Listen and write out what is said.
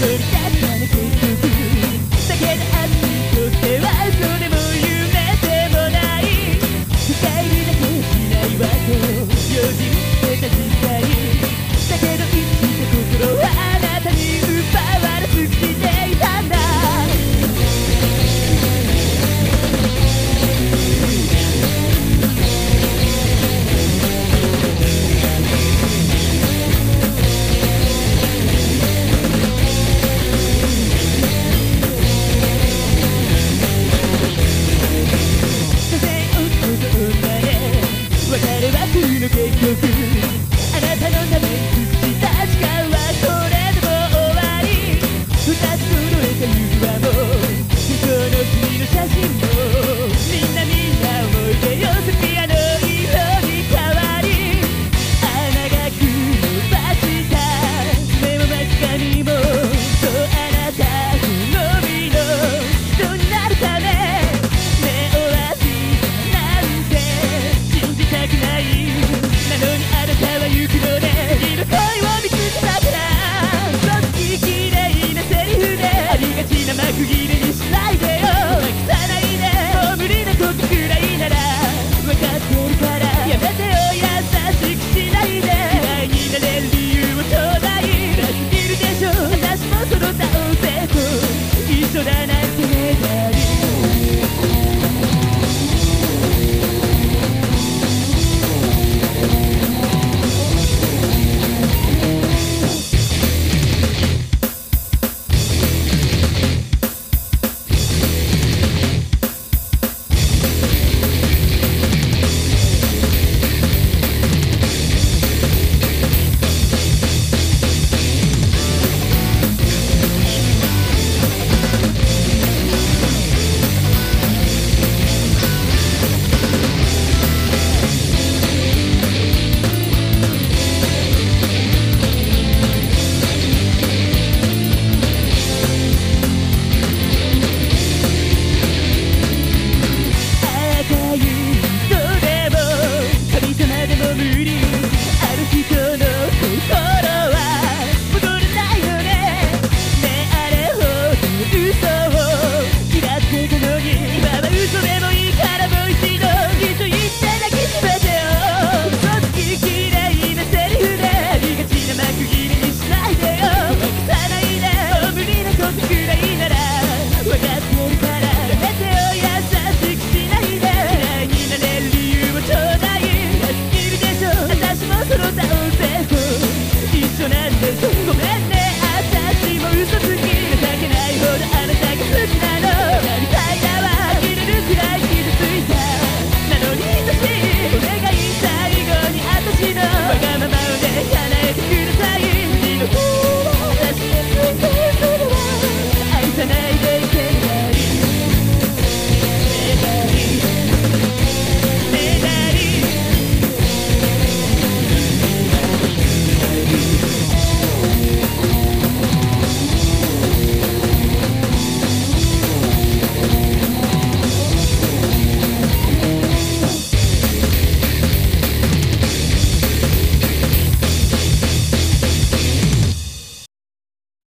Yeah. くな。